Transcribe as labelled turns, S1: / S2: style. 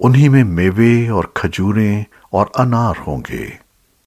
S1: उन्हीं में मेवे और खजूरें और अनार होंगे।